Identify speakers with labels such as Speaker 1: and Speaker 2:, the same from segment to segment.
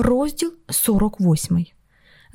Speaker 1: Розділ 48.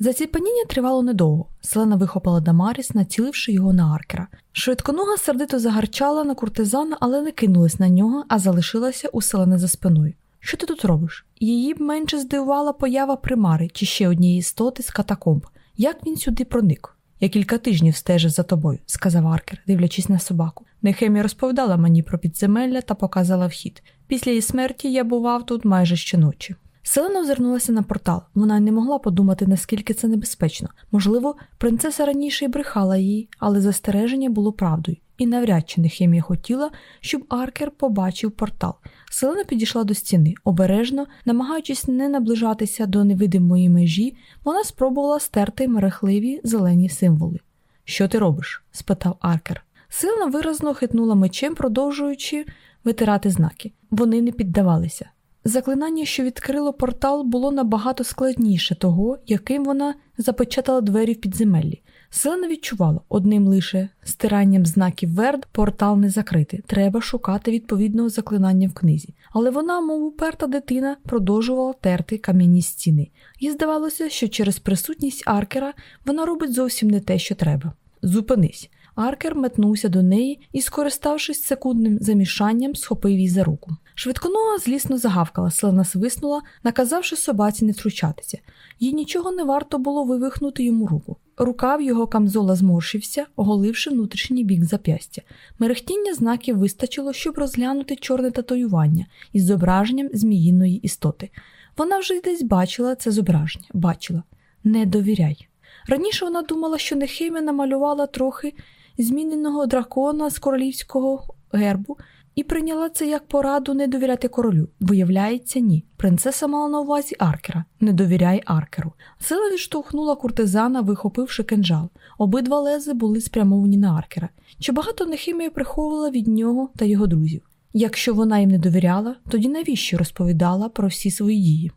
Speaker 1: Заціпаніння тривало недовго. Селена вихопила Дамаріс, націливши його на аркера. Швидконога сердито загарчала на куртизана, але не кинулась на нього, а залишилася у селени за спиною. Що ти тут робиш? Її б менше здивувала поява примари чи ще однієї істоти з катакомб. Як він сюди проник? Я кілька тижнів стежив за тобою, сказав Аркер, дивлячись на собаку. Нехемія розповідала мені про підземелля та показала вхід. Після її смерті я бував тут майже щоночі. Селена озирнулася на портал. Вона не могла подумати, наскільки це небезпечно. Можливо, принцеса раніше й брехала їй, але застереження було правдою, і навряд чи Нехемія хотіла, щоб Аркер побачив портал. Селена підійшла до стіни. Обережно, намагаючись не наближатися до невидимої межі, вона спробувала стерти мерехливі зелені символи. Що ти робиш? спитав Аркер. Силна виразно хитнула мечем, продовжуючи витирати знаки. Вони не піддавалися. Заклинання, що відкрило портал, було набагато складніше того, яким вона запечатала двері в підземеллі. Селена відчувала одним лише стиранням знаків верд портал не закрити. Треба шукати відповідного заклинання в книзі. Але вона, мов уперта дитина, продовжувала терти кам'яні стіни. Їй здавалося, що через присутність аркера вона робить зовсім не те, що треба. Зупинись. Аркер метнувся до неї і, скориставшись секундним замішанням, схопив її за руку. Швидконога злісно загавкала, селена свиснула, наказавши собаці не втручатися. Їй нічого не варто було вивихнути йому руку. Рукав його камзола зморшився, оголивши внутрішній бік зап'ястя. Мерехтіння знаків вистачило, щоб розглянути чорне татуювання із зображенням зміїної істоти. Вона вже десь бачила це зображення, бачила не довіряй. Раніше вона думала, що Нехемія намалювала трохи зміненого дракона з королівського гербу і прийняла це як пораду не довіряти королю. Виявляється, ні. Принцеса мала на увазі Аркера. Не довіряй Аркеру. Сила відштовхнула куртизана, вихопивши кинжал. Обидва лези були спрямовані на Аркера. Чи багато Нехімія приховувала від нього та його друзів? Якщо вона їм не довіряла, тоді навіщо розповідала про всі свої дії?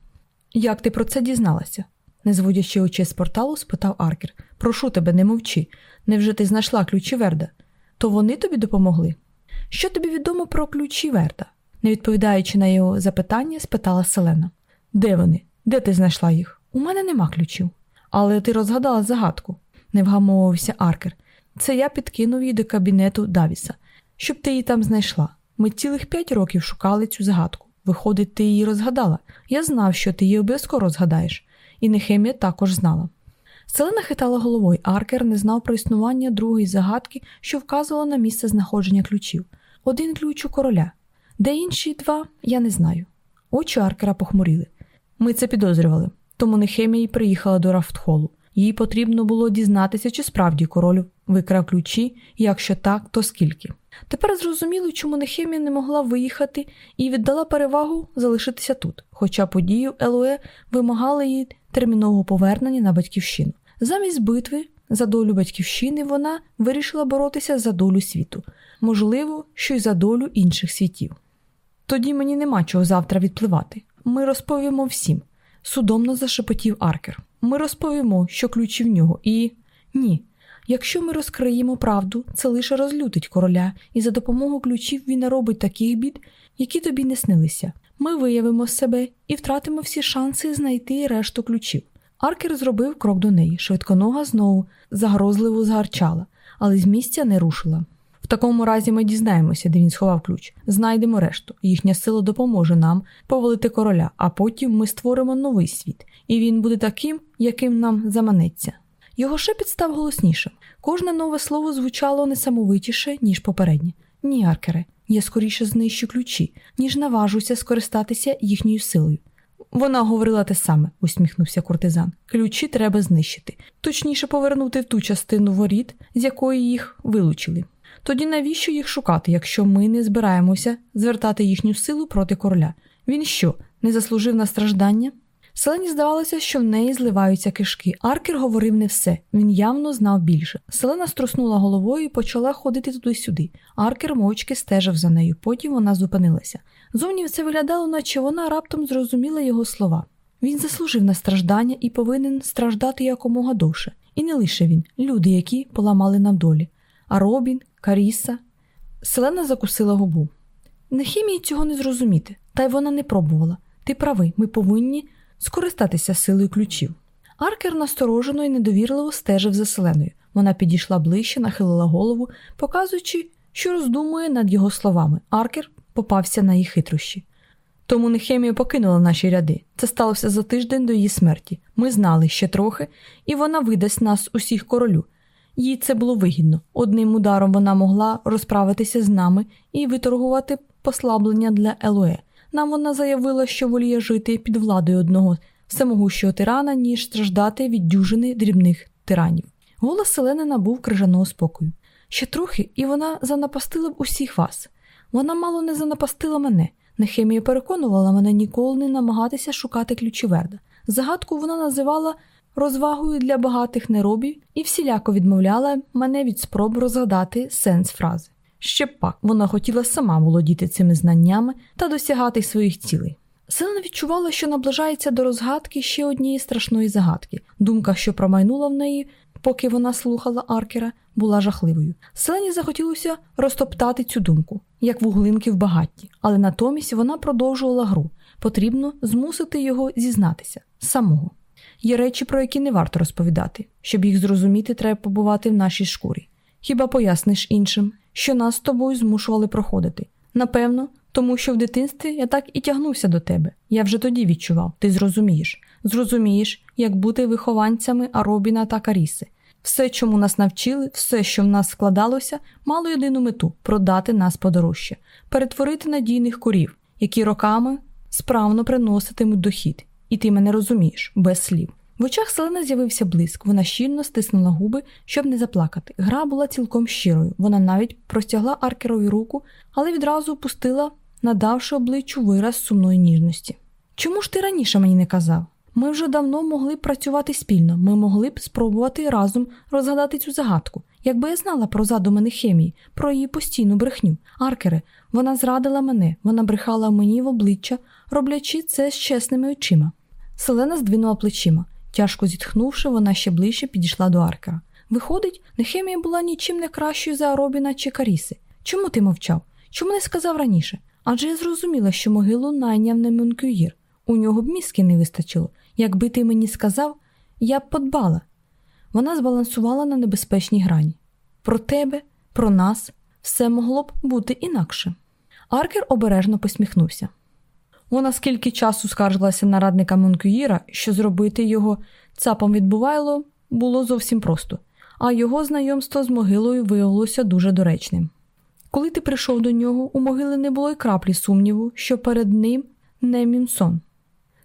Speaker 1: Як ти про це дізналася? не зводячи очей з порталу, спитав Аркер. Прошу тебе, не мовчи. Невже ти знайшла ключі Верда? То вони тобі допомогли? Що тобі відомо про ключі Верда? Не відповідаючи на його запитання, спитала Селена. Де вони? Де ти знайшла їх? У мене нема ключів. Але ти розгадала загадку, не вгамовувався Аркер. Це я підкинув її до кабінету Давіса, щоб ти її там знайшла. Ми цілих п'ять років шукали цю загадку. Виходить, ти її розгадала. Я знав, що ти її обов'язково розгадаєш, і Нехемія також знала. Селена хитала головою, Аркер не знав про існування другої загадки, що вказувала на місце знаходження ключів. Один ключ у короля, де інші два, я не знаю. Очі Аркера похмуріли. Ми це підозрювали, тому Нехемія й приїхала до Рафтхолу. Їй потрібно було дізнатися, чи справді король викрав ключі, якщо так, то скільки. Тепер зрозуміло, чому Нехемія не могла виїхати і віддала перевагу залишитися тут, хоча подію Елое вимагала її термінового повернення на батьківщину. Замість битви за долю батьківщини вона вирішила боротися за долю світу, можливо, що й за долю інших світів. Тоді мені нема чого завтра відпливати. Ми розповімо всім, судомно зашепотів Аркер. Ми розповімо, що ключі в нього, і ні. Якщо ми розкриємо правду, це лише розлютить короля, і за допомогою ключів він наробить таких бід, які тобі не снилися. Ми виявимо себе і втратимо всі шанси знайти решту ключів. Аркер зробив крок до неї. Швидконога знову загрозливо згарчала, але з місця не рушила. В такому разі ми дізнаємося, де він сховав ключ. Знайдемо решту. Їхня сила допоможе нам повалити короля, а потім ми створимо новий світ, і він буде таким, яким нам заманеться. Його шепіт став голоснішим. Кожне нове слово звучало несамовитіше, ніж попереднє. Ні, Аркере, я скоріше знищу ключі, ніж наважуся скористатися їхньою силою. Вона говорила те саме, усміхнувся куртизан. Ключі треба знищити, точніше повернути в ту частину воріт, з якої їх вилучили. Тоді навіщо їх шукати, якщо ми не збираємося звертати їхню силу проти короля? Він що, не заслужив на страждання? Селені здавалося, що в неї зливаються кишки. Аркер говорив не все, він явно знав більше. Селена струснула головою і почала ходити туди-сюди. Аркер мовчки стежив за нею, потім вона зупинилася. Зовні це виглядало, наче вона раптом зрозуміла його слова. Він заслужив на страждання і повинен страждати якомога довше. І не лише він, люди, які поламали нам долі. А Робін, Каріса. Селена закусила губу. Нехімії цього не зрозуміти, та й вона не пробувала. Ти правий, ми повинні скористатися силою ключів. Аркер насторожено і недовірливо стежив за селеною. Вона підійшла ближче, нахилила голову, показуючи, що роздумує над його словами. Аркер попався на її хитрощі. Тому Нехемія покинула наші ряди. Це сталося за тиждень до її смерті. Ми знали ще трохи, і вона видасть нас усіх королю. Їй це було вигідно. Одним ударом вона могла розправитися з нами і виторгувати послаблення для Елое. Нам вона заявила, що воліє жити під владою одного всемогущого тирана, ніж страждати від дюжини дрібних тиранів. Голос Селени набув крижаного спокою. Ще трохи, і вона занапастила б усіх вас. Вона мало не занапастила мене. Нехемія переконувала мене ніколи не намагатися шукати ключіверда. Загадку вона називала розвагою для багатих неробів і всіляко відмовляла мене від спроб розгадати сенс фрази. Ще пак вона хотіла сама володіти цими знаннями та досягати своїх цілей. Селена відчувала, що наближається до розгадки ще однієї страшної загадки. Думка, що промайнула в неї, поки вона слухала Аркера, була жахливою. Селені захотілося розтоптати цю думку, як вуглинки в багатті, але натомість вона продовжувала гру. Потрібно змусити його зізнатися самого. Є речі, про які не варто розповідати. Щоб їх зрозуміти, треба побувати в нашій шкурі. Хіба поясниш іншим, що нас з тобою змушували проходити? Напевно, тому що в дитинстві я так і тягнувся до тебе. Я вже тоді відчував, ти зрозумієш. Зрозумієш, як бути вихованцями Аробіна та Каріси. Все, чому нас навчили, все, що в нас складалося, мало єдину мету продати нас подорожче, перетворити надійних корів, які роками справно приноситимуть дохід. І ти мене розумієш, без слів. В очах Селена з'явився блиск, вона щільно стиснула губи, щоб не заплакати. Гра була цілком щирою. Вона навіть простягла аркерові руку, але відразу опустила, надавши обличчю вираз сумної ніжності. Чому ж ти раніше мені не казав? Ми вже давно могли б працювати спільно, ми могли б спробувати разом розгадати цю загадку. Якби я знала про задуми хемії, про її постійну брехню, аркери, вона зрадила мене, вона брехала мені в обличчя, роблячи це з чесними очима. Селена здвинула плечима. Тяжко зітхнувши, вона ще ближче підійшла до аркера. Виходить, Нехемія була нічим не кращою за Робіна чи Каріси. Чому ти мовчав? Чому не сказав раніше? Адже я зрозуміла, що могилу найняв не Мюнкюїр. У нього б мізки не вистачило. Якби ти мені сказав, я б подбала. Вона збалансувала на небезпечній грані. Про тебе, про нас, все могло б бути інакше. Аркер обережно посміхнувся. Вона скільки часу скаржилася на радника Монкюїра, що зробити його цапом відбувайло, було зовсім просто, а його знайомство з могилою виявилося дуже доречним. Коли ти прийшов до нього, у могили не було й краплі сумніву, що перед ним не Мюнсон.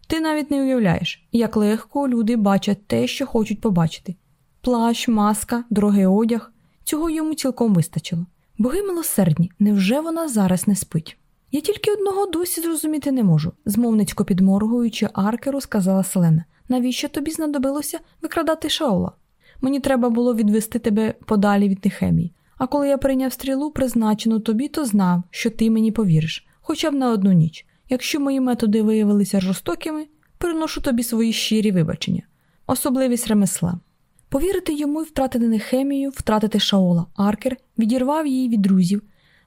Speaker 1: Ти навіть не уявляєш, як легко люди бачать те, що хочуть побачити плащ, маска, дорогий одяг. Цього йому цілком вистачило. Боги милосердні, невже вона зараз не спить? Я тільки одного досі зрозуміти не можу, змовницько підморгуючи аркеру, сказала Селена. Навіщо тобі знадобилося викрадати Шаола? Мені треба було відвести тебе подалі від Нехемії. А коли я прийняв стрілу, призначену тобі, то знав, що ти мені повіриш, хоча б на одну ніч. Якщо мої методи виявилися жорстокими, приношу тобі свої щирі вибачення, особливість ремесла. Повірити йому і втратити Нехемію, втратити Шаола. Аркер відірвав її від друзів.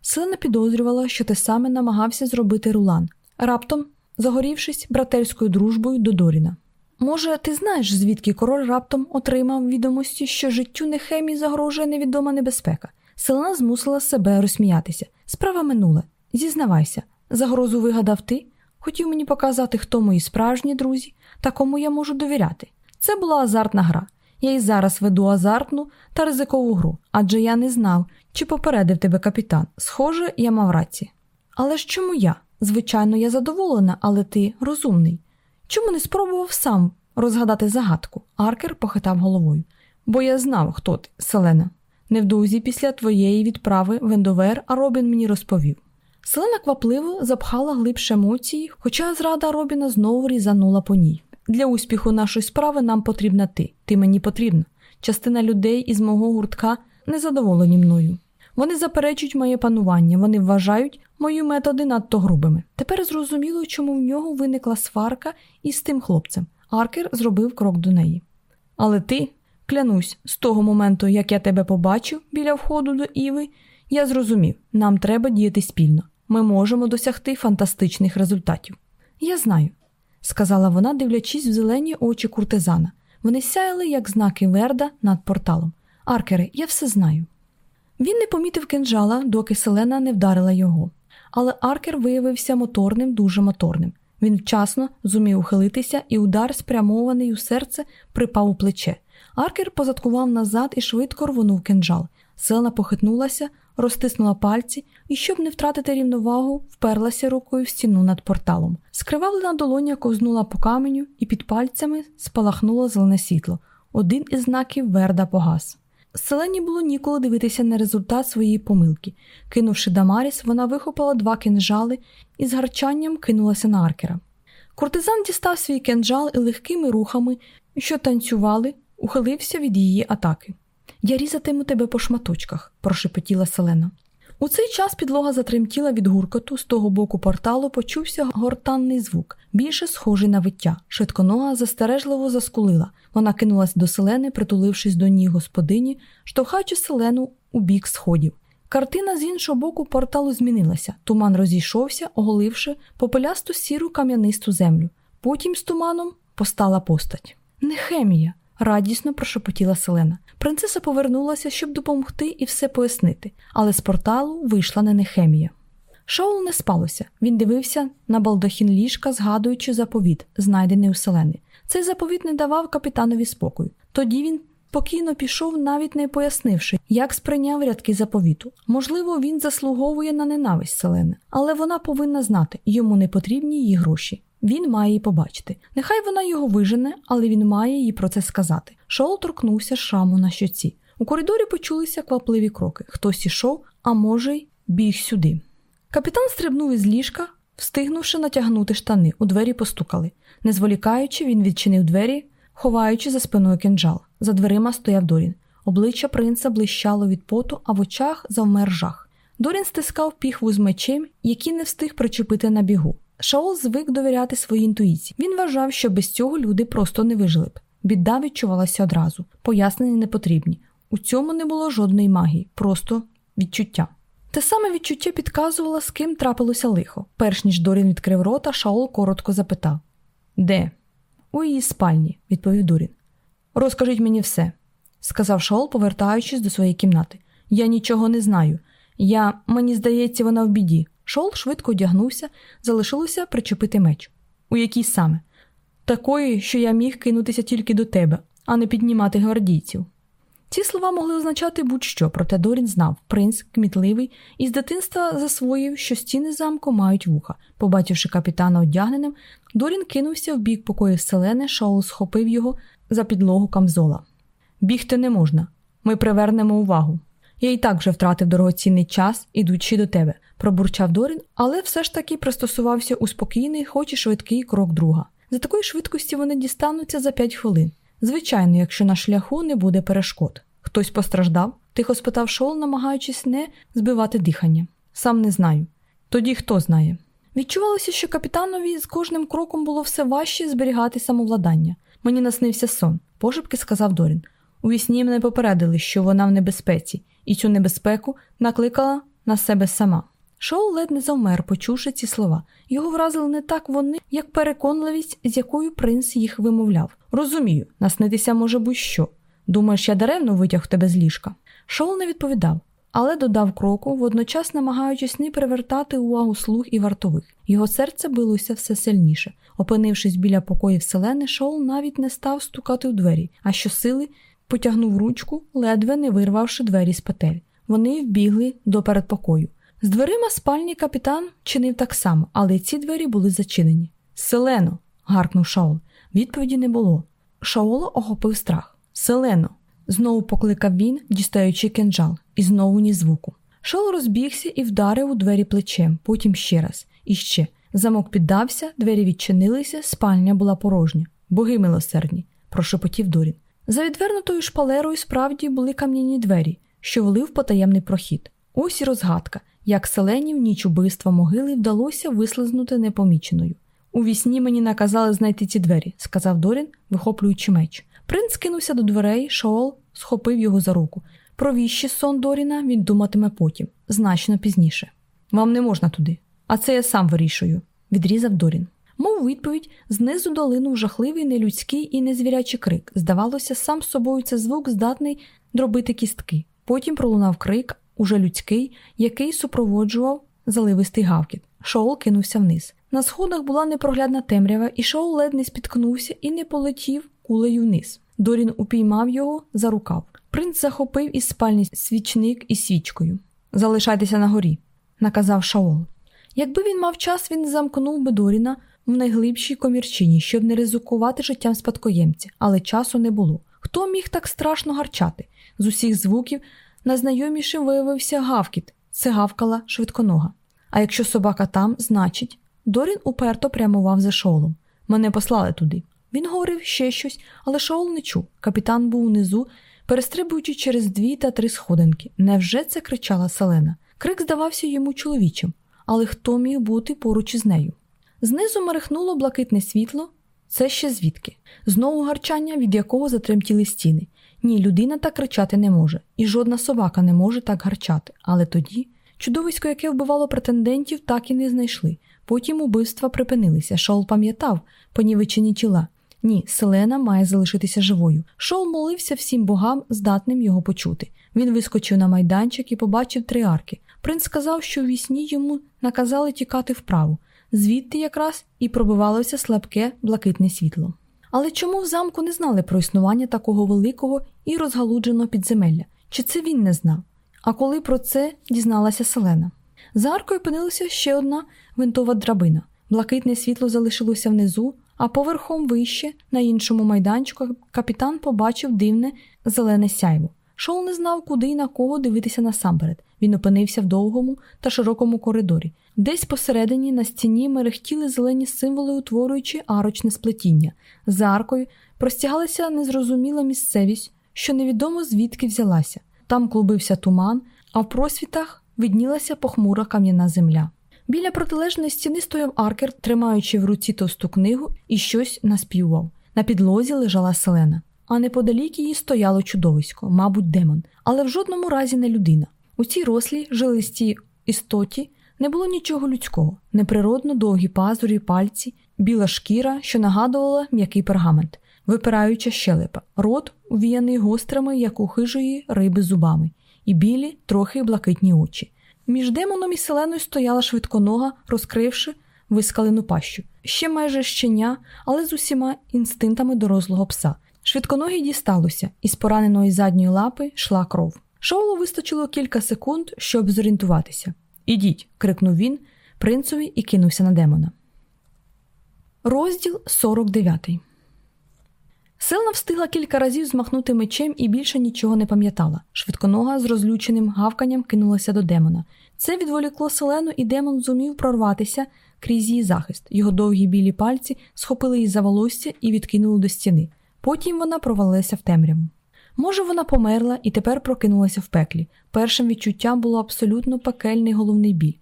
Speaker 1: Селена підозрювала, що те саме намагався зробити Рулан, раптом загорівшись братерською дружбою до Доріна. Може, ти знаєш, звідки король раптом отримав відомості, що життю Нехемії загрожує невідома небезпека. Селена змусила себе розсміятися. Справа минула. Зізнавайся, загрозу вигадав ти, хотів мені показати, хто мої справжні друзі та кому я можу довіряти. Це була азартна гра. Я й зараз веду азартну та ризикову гру, адже я не знав, чи попередив тебе капітан. Схоже, я мав рацію. Але ж чому я? Звичайно, я задоволена, але ти розумний. Чому не спробував сам розгадати загадку? Аркер похитав головою. Бо я знав, хто ти, Селена. Невдовзі після твоєї відправи в Ендовер, а Робін мені розповів. Селена квапливо запхала глибше емоції, хоча зрада Робіна знову різанула по ній. Для успіху нашої справи нам потрібна ти. Ти мені потрібна. Частина людей із мого гуртка незадоволені мною. Вони заперечують моє панування, вони вважають мої методи надто грубими. Тепер зрозуміло, чому в нього виникла сварка із тим хлопцем. Аркер зробив крок до неї. Але ти, клянусь, з того моменту, як я тебе побачив біля входу до Іви, я зрозумів, нам треба діяти спільно. Ми можемо досягти фантастичних результатів. Я знаю. сказала вона, дивлячись в зелені очі куртизана. Вони сяяли, як знаки Верда над порталом. Аркери, я все знаю. Він не помітив кинджала, доки селена не вдарила його. Але аркер виявився моторним, дуже моторним. Він вчасно зумів ухилитися, і удар, спрямований у серце, припав у плече. Аркер позадкував назад і швидко рвонув кинджал. Селена похитнулася, розтиснула пальці і, щоб не втратити рівновагу, вперлася рукою в стіну над порталом. Скривавлена долоня ковзнула по каменю, і під пальцями спалахнуло зелене світло. Один із знаків Верда погас. Селені було ніколи дивитися на результат своєї помилки. Кинувши Дамаріс, вона вихопила два кинжали і з гарчанням кинулася на аркера. Куртизан дістав свій кинджал і легкими рухами, що танцювали, ухилився від її атаки. Я різатиму тебе по шматочках, прошепотіла Селена. У цей час підлога затремтіла від гуркоту, з того боку порталу почувся гортанний звук, більше схожий на виття. Швидконога застережливо заскулила. Вона кинулась до селени, притулившись до ніг господині, штовхаючи селену у бік сходів. Картина з іншого боку порталу змінилася. Туман розійшовся, оголивши попелясту сіру кам'янисту землю. Потім з туманом постала постать. Нехемія радісно прошепотіла Селена. Принцеса повернулася, щоб допомогти і все пояснити, але з порталу вийшла не Нехемія. Шаул не спалося. Він дивився на балдахін ліжка, згадуючи заповіт, знайдений у селени. Цей заповіт не давав капітанові спокою. Тоді він спокійно пішов, навіть не пояснивши, як сприйняв рядки заповіту. Можливо, він заслуговує на ненависть селени, але вона повинна знати, йому не потрібні її гроші. Він має її побачити. Нехай вона його вижене, але він має їй про це сказати. Шоул торкнувся шраму на щоці. У коридорі почулися квапливі кроки. Хтось ішов, а може, й біг сюди. Капітан стрибнув із ліжка, встигнувши натягнути штани. У двері постукали. Не зволікаючи, він відчинив двері, ховаючи за спиною кинджал. За дверима стояв Дорін. Обличчя принца блищало від поту, а в очах завмер жах. Дорін стискав піхву з мечем, який не встиг причепити на бігу. Шаол звик довіряти своїй інтуїції. Він вважав, що без цього люди просто не вижили б. Біда відчувалася одразу, пояснення не потрібні. У цьому не було жодної магії, просто відчуття. Те саме відчуття підказувало, з ким трапилося лихо. Перш ніж Дорін відкрив рота, Шаол коротко запитав Де? У її спальні, відповів Дорін. Розкажіть мені все, сказав Шаол, повертаючись до своєї кімнати. Я нічого не знаю. Я, мені здається, вона в біді. Шол швидко одягнувся, залишилося причепити меч. У якій саме? Такої, що я міг кинутися тільки до тебе, а не піднімати гвардійців. Ці слова могли означати будь-що, проте Дорін знав, принц кмітливий і з дитинства засвоїв, що стіни замку мають вуха. Побачивши капітана одягненим, Дорін кинувся в бік покоїв селени, Шаул схопив його за підлогу камзола. Бігти не можна, ми привернемо увагу. Я і так вже втратив дорогоцінний час, ідучи до тебе, пробурчав Дорін, але все ж таки пристосувався у спокійний, хоч і швидкий крок друга. За такої швидкості вони дістануться за п'ять хвилин. Звичайно, якщо на шляху не буде перешкод. Хтось постраждав? тихо спитав Шол, намагаючись не збивати дихання. Сам не знаю. Тоді хто знає. Відчувалося, що капітанові з кожним кроком було все важче зберігати самовладання. Мені наснився сон, пошепки сказав Дорін. У вісні мене попередили, що вона в небезпеці, і цю небезпеку накликала на себе сама. Шоу ледь не завмер, почувши ці слова. Його вразили не так вони, як переконливість, з якою принц їх вимовляв. Розумію, наснитися може будь-що. Думаєш, я даремно витяг тебе з ліжка. Шоу не відповідав, але додав кроку, водночас намагаючись не привертати увагу слуг і вартових. Його серце билося все сильніше. Опинившись біля покоїв селени, Шоу навіть не став стукати у двері, а щосили потягнув ручку, ледве не вирвавши двері з петель. Вони вбігли до передпокою. З дверима спальні капітан чинив так само, але ці двері були зачинені. Селено. гаркнув Шаол. Відповіді не було. Шаола охопив страх. Селено. Знову покликав він, дістаючи кинджал, і знову ні звуку. Шаол розбігся і вдарив у двері плечем, потім ще раз, і ще. Замок піддався, двері відчинилися, спальня була порожня. Боги милосердні, прошепотів Дорін. За відвернутою шпалерою справді були кам'яні двері, що вели в потаємний прохід. Ось і розгадка, як селенів ніч убивства могили вдалося вислизнути непоміченою. У вісні мені наказали знайти ці двері, сказав Дорін, вихоплюючи меч. Принц кинувся до дверей, Шоол схопив його за руку. Про віщі сон Доріна він думатиме потім, значно пізніше. Вам не можна туди, а це я сам вирішую, відрізав Дорін. Мов відповідь, знизу долинув жахливий нелюдський і незвірячий крик. Здавалося, сам собою це звук здатний дробити кістки. Потім пролунав крик, уже людський, який супроводжував заливистий гавкіт. Шоул кинувся вниз. На сходах була непроглядна темрява, і Шоул ледь не спіткнувся і не полетів кулею вниз. Дорін упіймав його за рукав. Принц захопив із спальні свічник із свічкою. Залишайтеся на горі, наказав Шаол. Якби він мав час, він замкнув би Доріна в найглибшій комірчині, щоб не ризикувати життям спадкоємця, але часу не було. Хто міг так страшно гарчати? З усіх звуків найзнайомішим виявився гавкіт, це гавкала швидконога. А якщо собака там, значить, Дорін уперто прямував за шолом. Мене послали туди. Він говорив ще щось, але Шоул не чув. Капітан був унизу, перестрибуючи через дві та три сходинки. Невже це кричала Селена? Крик здавався йому чоловічим, але хто міг бути поруч із нею? Знизу мерехнуло блакитне світло. Це ще звідки? Знову гарчання, від якого затремтіли стіни. Ні, людина так кричати не може, і жодна собака не може так гарчати. Але тоді чудовисько, яке вбивало претендентів, так і не знайшли. Потім убивства припинилися. Шоул пам'ятав понівечені тіла. Ні, Селена має залишитися живою. Шоул молився всім богам, здатним його почути. Він вискочив на майданчик і побачив три арки. Принц сказав, що в вісні йому наказали тікати вправо, звідти якраз і пробивалося слабке блакитне світло. Але чому в замку не знали про існування такого великого і розгалудженого підземелля? Чи це він не знав? А коли про це дізналася Селена? За аркою опинилася ще одна винтова драбина. Блакитне світло залишилося внизу, а поверхом вище, на іншому майданчику, капітан побачив дивне зелене сяйво. Шоу не знав, куди і на кого дивитися насамперед. Він опинився в довгому та широкому коридорі. Десь посередині на стіні мерехтіли зелені символи, утворюючи арочне сплетіння. За аркою простягалася незрозуміла місцевість, що невідомо звідки взялася. Там клубився туман, а в просвітах виднілася похмура кам'яна земля. Біля протилежної стіни стояв аркер, тримаючи в руці товсту книгу і щось наспівував. На підлозі лежала селена, а неподалік її стояло чудовисько, мабуть, демон, але в жодному разі не людина. У цій рослій, жилистій істоті не було нічого людського, неприродно довгі пазурі, пальці, біла шкіра, що нагадувала м'який пергамент, випираюча щелепа, рот, увіяний гострими, як у хижої риби зубами, і білі, трохи блакитні очі. Між демоном і селеною стояла швидконога, розкривши вискалену пащу. Ще майже щеня, але з усіма інстинктами дорослого пса. Швидконогі дісталося, і з пораненої задньої лапи йшла кров. Шоулу вистачило кілька секунд, щоб зорієнтуватися. Ідіть, крикнув він принцові і кинувся на демона. Розділ 49 Селна встигла кілька разів змахнути мечем і більше нічого не пам'ятала. Швидконога з розлюченим гавканням кинулася до демона. Це відволікло селену, і демон зумів прорватися крізь її захист. Його довгі білі пальці схопили її за волосся і відкинули до стіни. Потім вона провалилася в темряву. Може, вона померла і тепер прокинулася в пеклі. Першим відчуттям було абсолютно пекельний головний біль.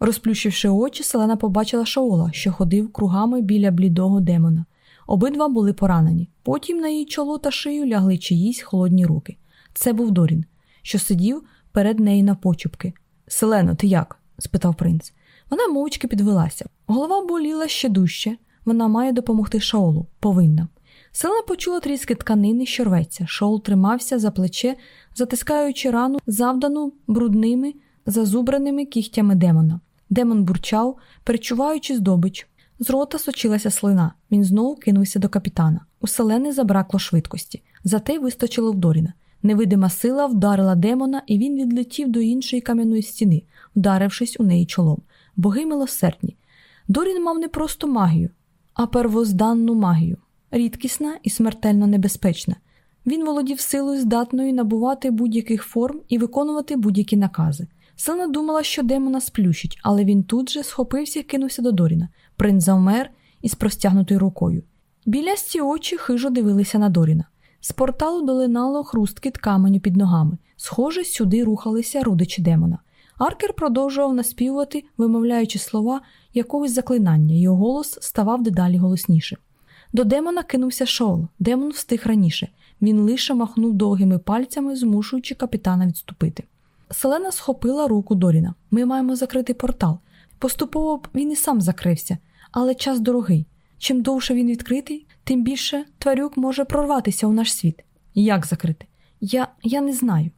Speaker 1: Розплющивши очі, селена побачила Шаола, що ходив кругами біля блідого демона. Обидва були поранені. Потім на її чоло та шию лягли чиїсь холодні руки. Це був Дорін, що сидів перед нею на почупки. Селено, ти як? спитав принц. Вона мовчки підвелася. Голова боліла ще дужче. Вона має допомогти Шаолу. Повинна. Селена почула тріски тканини, що рветься. Шоул тримався за плече, затискаючи рану, завдану брудними, зазубраними кігтями демона. Демон бурчав, перечуваючи здобич. З рота сочилася слина. Він знову кинувся до капітана. У селени забракло швидкості, зате вистачило в Доріна. Невидима сила вдарила демона, і він відлетів до іншої кам'яної стіни, вдарившись у неї чолом. Боги милосердні. Дорін мав не просто магію, а первозданну магію, рідкісна і смертельно небезпечна. Він володів силою, здатною набувати будь-яких форм і виконувати будь-які накази. Селена думала, що демона сплющить, але він тут же схопився і кинувся до Доріна. Принц завмер із простягнутою рукою. Білясті очі хижо дивилися на Доріна. З порталу долинало хрусткіт каменю під ногами. Схоже, сюди рухалися родичі демона. Аркер продовжував наспівувати, вимовляючи слова якогось заклинання, його голос ставав дедалі голосніше. До демона кинувся шоул. Демон встиг раніше. Він лише махнув довгими пальцями, змушуючи капітана відступити. Селена схопила руку Доріна. Ми маємо закрити портал. Поступово він і сам закрився, але час дорогий. Чим довше він відкритий, тим більше тварюк може прорватися у наш світ. Як закрити? Я я не знаю.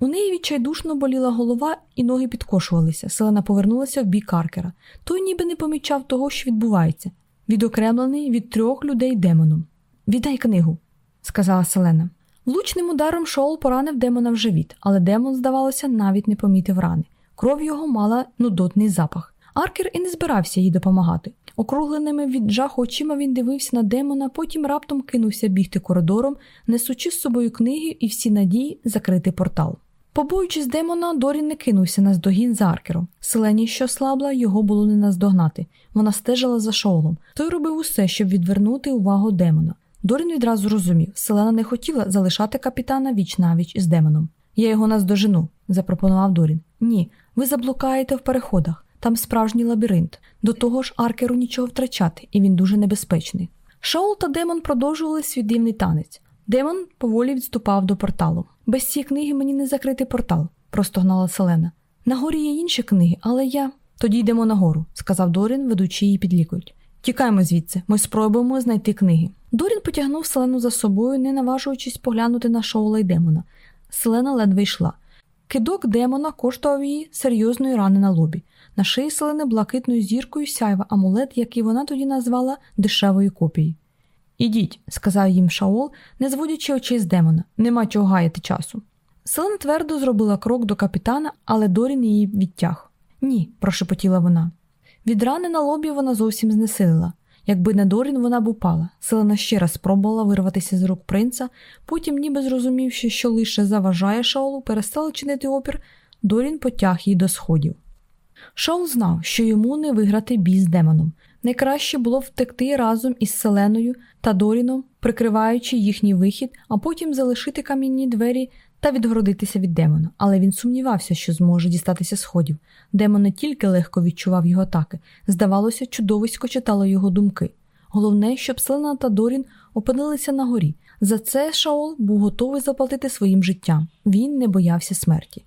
Speaker 1: У неї відчайдушно боліла голова, і ноги підкошувалися. Селена повернулася в бік Каркера. Той ніби не помічав того, що відбувається, відокремлений від трьох людей демоном. Віддай книгу, сказала Селена. Влучним ударом Шоул поранив демона в живіт, але демон, здавалося, навіть не помітив рани. Кров його мала нудотний запах. Аркер і не збирався їй допомагати. Округленими від жаху очима він дивився на демона, потім раптом кинувся бігти коридором, несучи з собою книги і всі надії закрити портал. Побоюючись демона, Дорін не кинувся на здогін за аркером. Селені, що слабла, його було не наздогнати. Вона стежила за шоулом. Той робив усе, щоб відвернути увагу демона. Дорін відразу розумів, Селена не хотіла залишати капітана віч навіч із демоном. Я його наздожену, запропонував Дорін. Ні, ви заблукаєте в переходах. Там справжній лабіринт. До того ж, аркеру нічого втрачати, і він дуже небезпечний. Шоул та Демон продовжували свій танець. Демон поволі відступав до порталу. Без цієї книги мені не закрити портал, простогнала Селена. На горі є інші книги, але я. Тоді йдемо нагору, сказав Дорін, ведучи її під лікоть. Тікаємо звідси, ми спробуємо знайти книги. Дорін потягнув Селену за собою, не наважуючись поглянути на Шоула й демона. Селена ледве йшла. Кидок демона коштував її серйозної рани на лобі. На шиї селени блакитною зіркою сяйва амулет, який вона тоді назвала дешевою копією. Ідіть, сказав їм Шаол, не зводячи очей з демона, нема чого гаяти часу. Селена твердо зробила крок до капітана, але Дорін її відтяг. Ні, прошепотіла вона. Від рани на лобі вона зовсім знесилила. Якби не Дорін, вона б упала. Селена ще раз спробувала вирватися з рук принца, потім, ніби зрозумівши, що лише заважає Шаолу, перестала чинити опір, Дорін потяг її до сходів. Шаул знав, що йому не виграти бій з демоном. Найкраще було втекти разом із Селеною та Доріном, прикриваючи їхній вихід, а потім залишити камінні двері та відгородитися від демона. Але він сумнівався, що зможе дістатися сходів. Демон не тільки легко відчував його атаки, здавалося, чудовисько читало його думки. Головне, щоб Селена та Дорін опинилися на горі. За це Шаол був готовий заплатити своїм життям. Він не боявся смерті.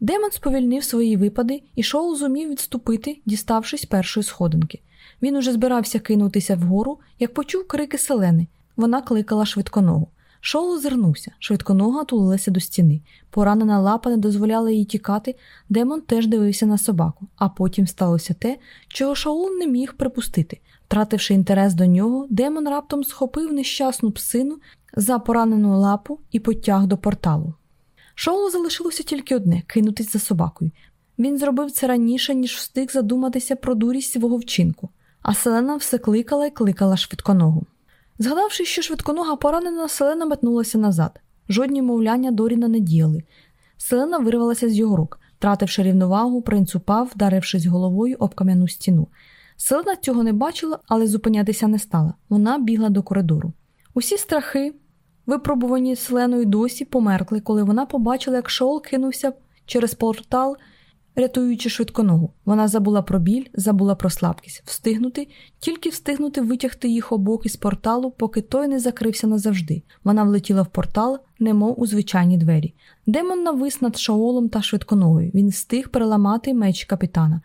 Speaker 1: Демон сповільнив свої випади, і Шоул зумів відступити, діставшись першої сходинки. Він уже збирався кинутися вгору, як почув крики селени. Вона кликала швидконогу. Шоул озирнувся, швидконога тулилася до стіни. Поранена лапа не дозволяла їй тікати, демон теж дивився на собаку, а потім сталося те, чого Шаул не міг припустити. Втративши інтерес до нього, демон раптом схопив нещасну псину за поранену лапу і потяг до порталу. Шоулу залишилося тільки одне кинутись за собакою. Він зробив це раніше, ніж встиг задуматися про дурість свого вчинку, а Селена все кликала і кликала швидконогу. Згадавши, що швидконога поранена, Селена метнулася назад. Жодні мовляння Доріна не діяли. Селена вирвалася з його рук. Втративши рівновагу, принц упав, вдарившись головою об кам'яну стіну. Селена цього не бачила, але зупинятися не стала. Вона бігла до коридору. Усі страхи, випробувані Селеною досі, померкли, коли вона побачила, як Шоул кинувся через портал, рятуючи швидконогу. Вона забула про біль, забула про слабкість, встигнути, тільки встигнути витягти їх обох із порталу, поки той не закрився назавжди. Вона влетіла в портал, немов у звичайні двері. Демон навис над Шаолом та швидконогою. Він встиг переламати меч капітана.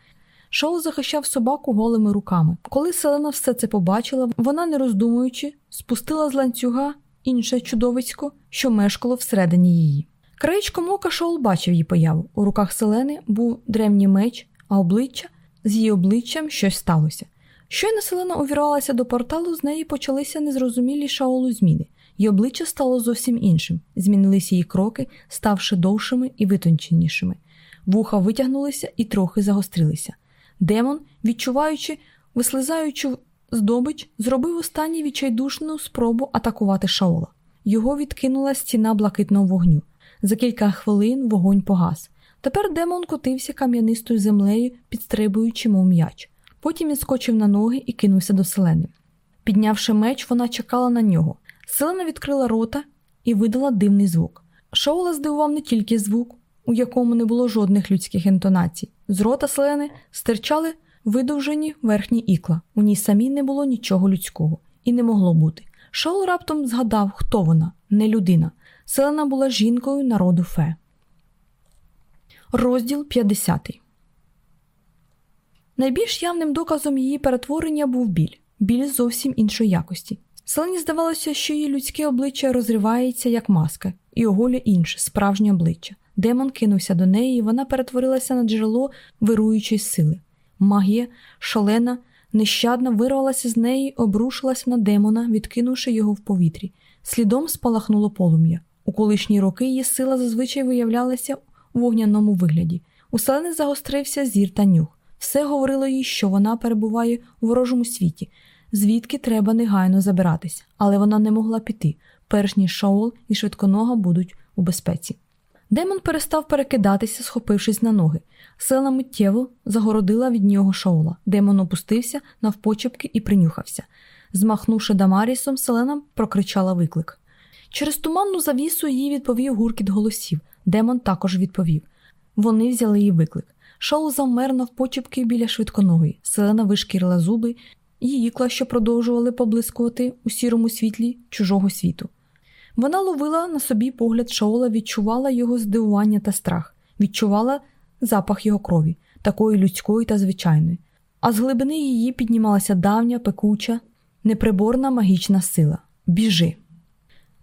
Speaker 1: Шоу захищав собаку голими руками. Коли Селена все це побачила, вона, не роздумуючи, спустила з ланцюга інше чудовисько, що мешкало всередині її. Краєчком ока Шоул бачив її появу. У руках Селени був древній меч, а обличчя з її обличчям щось сталося. Щойно Селена увірвалася до порталу, з неї почалися незрозумілі Шаолу зміни. Її обличчя стало зовсім іншим. Змінилися її кроки, ставши довшими і витонченішими. Вуха витягнулися і трохи загострилися. Демон, відчуваючи, вислизаючи здобич, зробив останню відчайдушну спробу атакувати Шаола. Його відкинула стіна блакитного вогню. За кілька хвилин вогонь погас. Тепер демон котився кам'янистою землею, підстрибуючи, мов м'яч. Потім він скочив на ноги і кинувся до селени. Піднявши меч, вона чекала на нього. Селена відкрила рота і видала дивний звук. Шаола здивував не тільки звук, у якому не було жодних людських інтонацій. З рота селени стирчали видовжені верхні ікла. У ній самій не було нічого людського і не могло бути. Шаол раптом згадав, хто вона, не людина. Селена була жінкою народу фе. Розділ 50 Найбільш явним доказом її перетворення був біль, біль зовсім іншої якості. Селені здавалося, що її людське обличчя розривається, як маска, і оголює інше, справжнє обличчя. Демон кинувся до неї, і вона перетворилася на джерело вируючої сили. Магія, шалена, нещадна вирвалася з неї, обрушилася на демона, відкинувши його в повітрі. Слідом спалахнуло полум'я. У колишні роки її сила зазвичай виявлялася у вогняному вигляді. У селени загострився зір та нюх. Все говорило їй, що вона перебуває у ворожому світі, звідки треба негайно забиратися, але вона не могла піти, перш ніж Шаол і швидконога будуть у безпеці. Демон перестав перекидатися, схопившись на ноги. Селена миттєво загородила від нього Шаола. Демон опустився навпочепки і принюхався. Змахнувши Дамарісом, Селена прокричала виклик. Через туманну завісу їй відповів гуркіт голосів. Демон також відповів. Вони взяли її виклик. Шаол завмер навпочепки біля швидконогої. Селена вишкірила зуби, її клащо продовжували поблискувати у сірому світлі чужого світу. Вона ловила на собі погляд Шаола, відчувала його здивування та страх, відчувала запах його крові, такої людської та звичайної, а з глибини її піднімалася давня, пекуча, неприборна магічна сила. Біжи.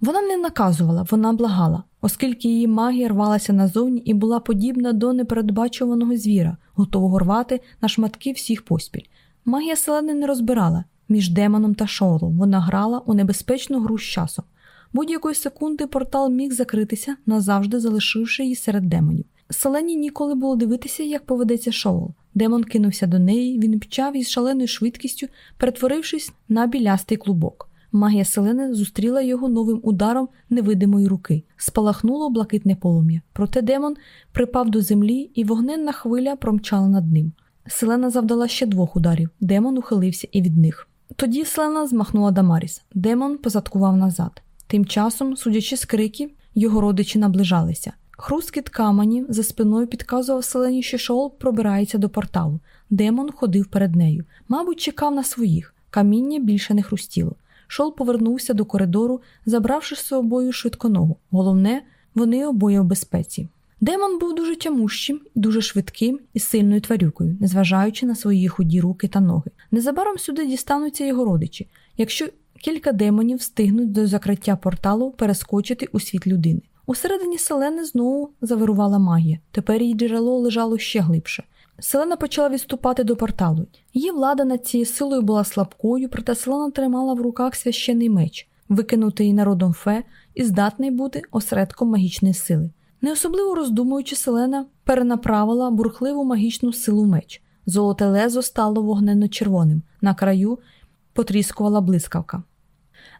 Speaker 1: Вона не наказувала, вона благала, оскільки її магія рвалася назовні і була подібна до непередбачуваного звіра, готового рвати на шматки всіх поспіль. Магія селени не розбирала між демоном та шоулом, вона грала у небезпечну гру з часом. Будь-якої секунди портал міг закритися, назавжди залишивши її серед демонів. Селені ніколи було дивитися, як поведеться Шоул. Демон кинувся до неї, він пчав із шаленою швидкістю, перетворившись на білястий клубок. Магія селени зустріла його новим ударом невидимої руки, спалахнуло блакитне полум'я. Проте демон припав до землі, і вогненна хвиля промчала над ним. Селена завдала ще двох ударів. Демон ухилився і від них. Тоді селена змахнула Дамаріс. Демон позадкував назад. Тим часом, судячи з криків, його родичі наближалися. Хрускіт каменів за спиною підказував селені, що Шоул пробирається до порталу. Демон ходив перед нею. Мабуть, чекав на своїх. Каміння більше не хрустіло. Шол повернувся до коридору, забравши з собою швидконогу. Головне, вони обоє в безпеці. Демон був дуже тямущим, дуже швидким і сильною тварюкою, незважаючи на свої худі руки та ноги. Незабаром сюди дістануться його родичі, якщо кілька демонів встигнуть до закриття порталу перескочити у світ людини. Усередині селени знову завирувала магія. Тепер її джерело лежало ще глибше. Селена почала відступати до порталу. Її влада над цією силою була слабкою, проте селена тримала в руках священний меч, викинутий народом фе і здатний бути осередком магічної сили. Не особливо роздумуючи, селена перенаправила бурхливу магічну силу меч. Золоте лезо стало вогненно-червоним. На краю потріскувала блискавка.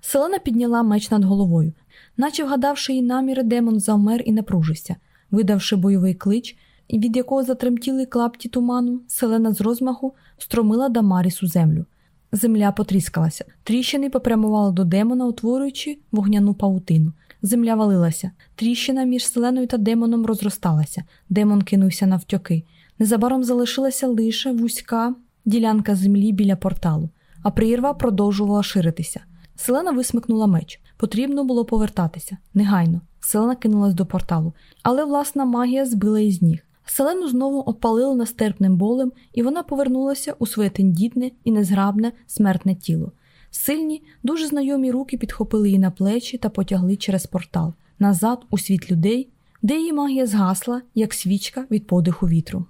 Speaker 1: Селена підняла меч над головою, наче вгадавши її наміри, демон завмер і напружився, видавши бойовий клич, від якого затремтіли клапті туману, селена з розмаху стромила Дамаріс у землю. Земля потріскалася, тріщини попрямували до демона, утворюючи вогняну паутину. Земля валилася, тріщина між селеною та демоном розросталася, демон кинувся навтьоки. Незабаром залишилася лише вузька ділянка землі біля порталу, а прірва продовжувала ширитися. Селена висмикнула меч. Потрібно було повертатися. Негайно. Селена кинулась до порталу, але власна магія збила із ніг. Селену знову опалило настерпним болем, і вона повернулася у своє тендітне і незграбне смертне тіло. Сильні, дуже знайомі руки підхопили її на плечі та потягли через портал, назад у світ людей, де її магія згасла, як свічка від подиху вітру.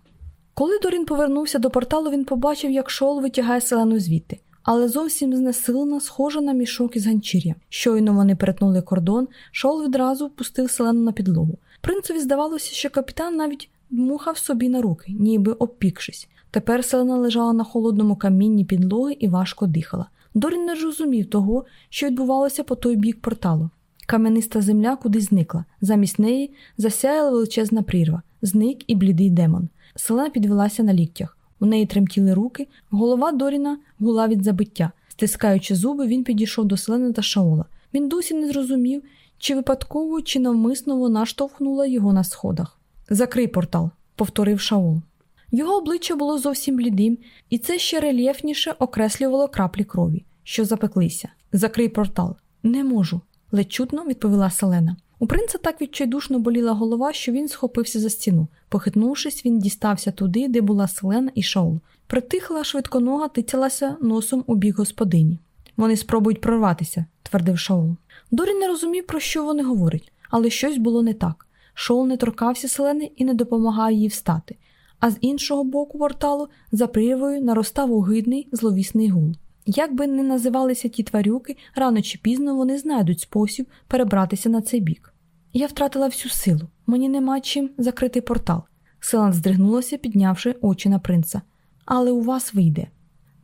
Speaker 1: Коли Дорін повернувся до порталу, він побачив, як шол витягає селену звідти, але зовсім знесилена, схожа на мішок із ганчір'я. Щойно вони перетнули кордон, шол відразу впустив селену на підлогу. Принцеві здавалося, що капітан навіть дмухав собі на руки, ніби обпікшись. Тепер селена лежала на холодному камінні підлоги і важко дихала. Дорін не розумів того, що відбувалося по той бік порталу. Кам'яниста земля кудись зникла. Замість неї засяяла величезна прірва, зник і блідий демон. Селена підвелася на ліктях. У неї тремтіли руки, голова Доріна гула від забиття. Стискаючи зуби, він підійшов до селени та Шаола. Він досі не зрозумів, чи випадково, чи навмисно вона штовхнула його на сходах. Закрий портал, повторив Шаол. Його обличчя було зовсім блідим, і це ще рельєфніше окреслювало краплі крові, що запеклися. Закрий портал. Не можу, ледь чутно відповіла Селена. У принца так відчайдушно боліла голова, що він схопився за стіну. Похитнувшись, він дістався туди, де була Селена і Шаул. Притихла швидконога, тицялася носом у бік господині. Вони спробують прорватися, твердив Шаул. Дорін не розумів, про що вони говорять, але щось було не так. Шоул не торкався селени і не допомагав їй встати, а з іншого боку порталу за прірвою наростав огидний зловісний гул. Як би не називалися ті тварюки, рано чи пізно вони знайдуть спосіб перебратися на цей бік. Я втратила всю силу, мені нема чим закрити портал. Селан здригнулася, піднявши очі на принца. Але у вас вийде.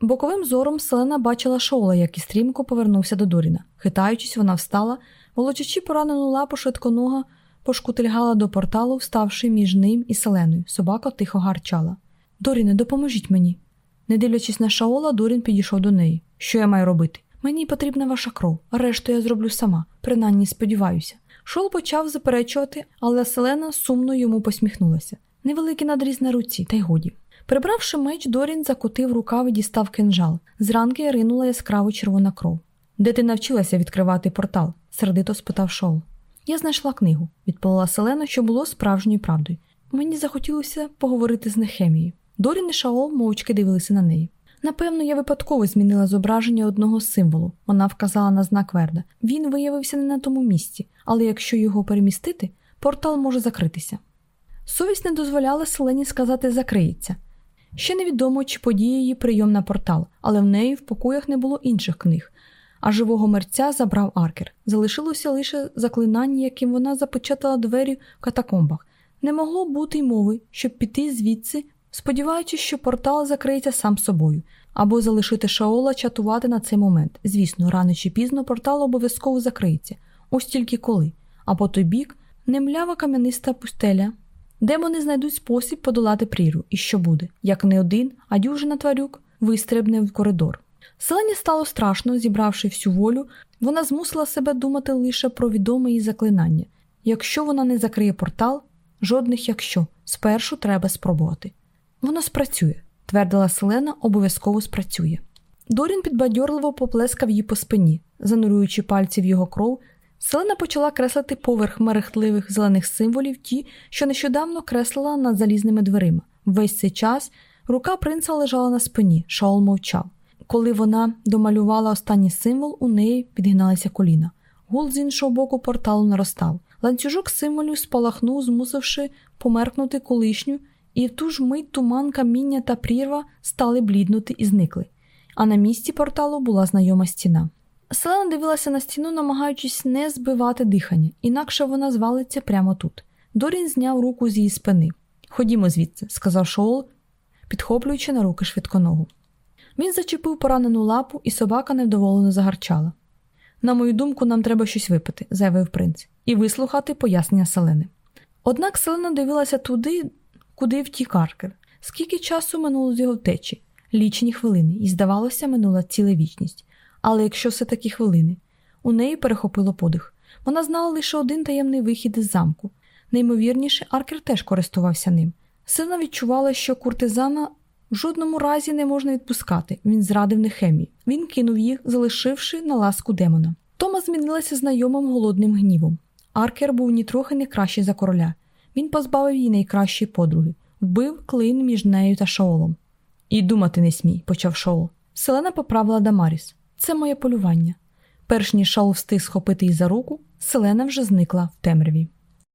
Speaker 1: Боковим зором Селена бачила Шоула, який стрімко повернувся до Доріна. Хитаючись, вона встала, волочачи поранену лапу швидконога, пошкутильгала до порталу, вставши між ним і Селеною. Собака тихо гарчала. Доріне, допоможіть мені. Не дивлячись на Шаола, Дорін підійшов до неї. Що я маю робити? Мені потрібна ваша кров, решту я зроблю сама, принаймні сподіваюся. Шол почав заперечувати, але Селена сумно йому посміхнулася. Невеликий надріз на руці, та й годі. Прибравши меч, Дорін закотив рукав і дістав кинжал. Зранки ринула яскраво червона кров. Де ти навчилася відкривати портал? сердито спитав Шоу. Я знайшла книгу, відповіла Селена, що було справжньою правдою. Мені захотілося поговорити з Нехемією. Дорін і Шаол мовчки дивилися на неї. Напевно, я випадково змінила зображення одного символу. Вона вказала на знак Верда. Він виявився не на тому місці, але якщо його перемістити, портал може закритися. Совість не дозволяла Селені сказати закриється. Ще невідомо, чи подіє її прийом на портал, але в неї в покоях не було інших книг, а живого мерця забрав аркер. Залишилося лише заклинання, яким вона запечатала двері в катакомбах. Не могло бути й мови, щоб піти звідси, сподіваючись, що портал закриється сам собою, або залишити Шаола чатувати на цей момент. Звісно, рано чи пізно портал обов'язково закриється, ось тільки коли. А по той бік немлява кам'яниста пустеля, де вони знайдуть спосіб подолати пріру, і що буде, як не один, а дюжина тварюк вистрибне в коридор. Селені стало страшно, зібравши всю волю, вона змусила себе думати лише про відоме її заклинання. Якщо вона не закриє портал, жодних якщо, спершу треба спробувати. Воно спрацює, твердила Селена, обов'язково спрацює. Дорін підбадьорливо поплескав її по спині, занурюючи пальці в його кров. Селена почала креслити поверх мерехтливих зелених символів ті, що нещодавно креслила над залізними дверима. Весь цей час рука принца лежала на спині, Шаол мовчав. Коли вона домалювала останній символ, у неї підгиналися коліна. Гул з іншого боку порталу наростав. Ланцюжок символів спалахнув, змусивши померкнути колишню, і в ту ж мить туман, каміння та прірва стали бліднути і зникли. А на місці порталу була знайома стіна. Селена дивилася на стіну, намагаючись не збивати дихання, інакше вона звалиться прямо тут. Дорін зняв руку з її спини. Ходімо звідси, сказав Шоул, підхоплюючи на руки швидконогу. Він зачепив поранену лапу, і собака невдоволено загарчала. На мою думку, нам треба щось випити, заявив принц, і вислухати пояснення Селени. Однак Селена дивилася туди, куди втік Аркер. Скільки часу минуло з його втечі? Лічені хвилини, і, здавалося, минула ціла вічність. Але якщо все таки хвилини, у неї перехопило подих. Вона знала лише один таємний вихід із замку. Неймовірніше, Аркер теж користувався ним. Сина відчувала, що куртизана в жодному разі не можна відпускати. Він зрадив Нехемії. Він кинув їх, залишивши на ласку демона. Тома змінилася знайомим голодним гнівом. Аркер був нітрохи не кращий за короля. Він позбавив її найкращої подруги, вбив клин між нею та Шаолом. І думати не смій, почав Шаол. Селена поправила Дамаріс. Це моє полювання. Перш ніж Шаол встиг схопити її за руку, Селена вже зникла в темряві.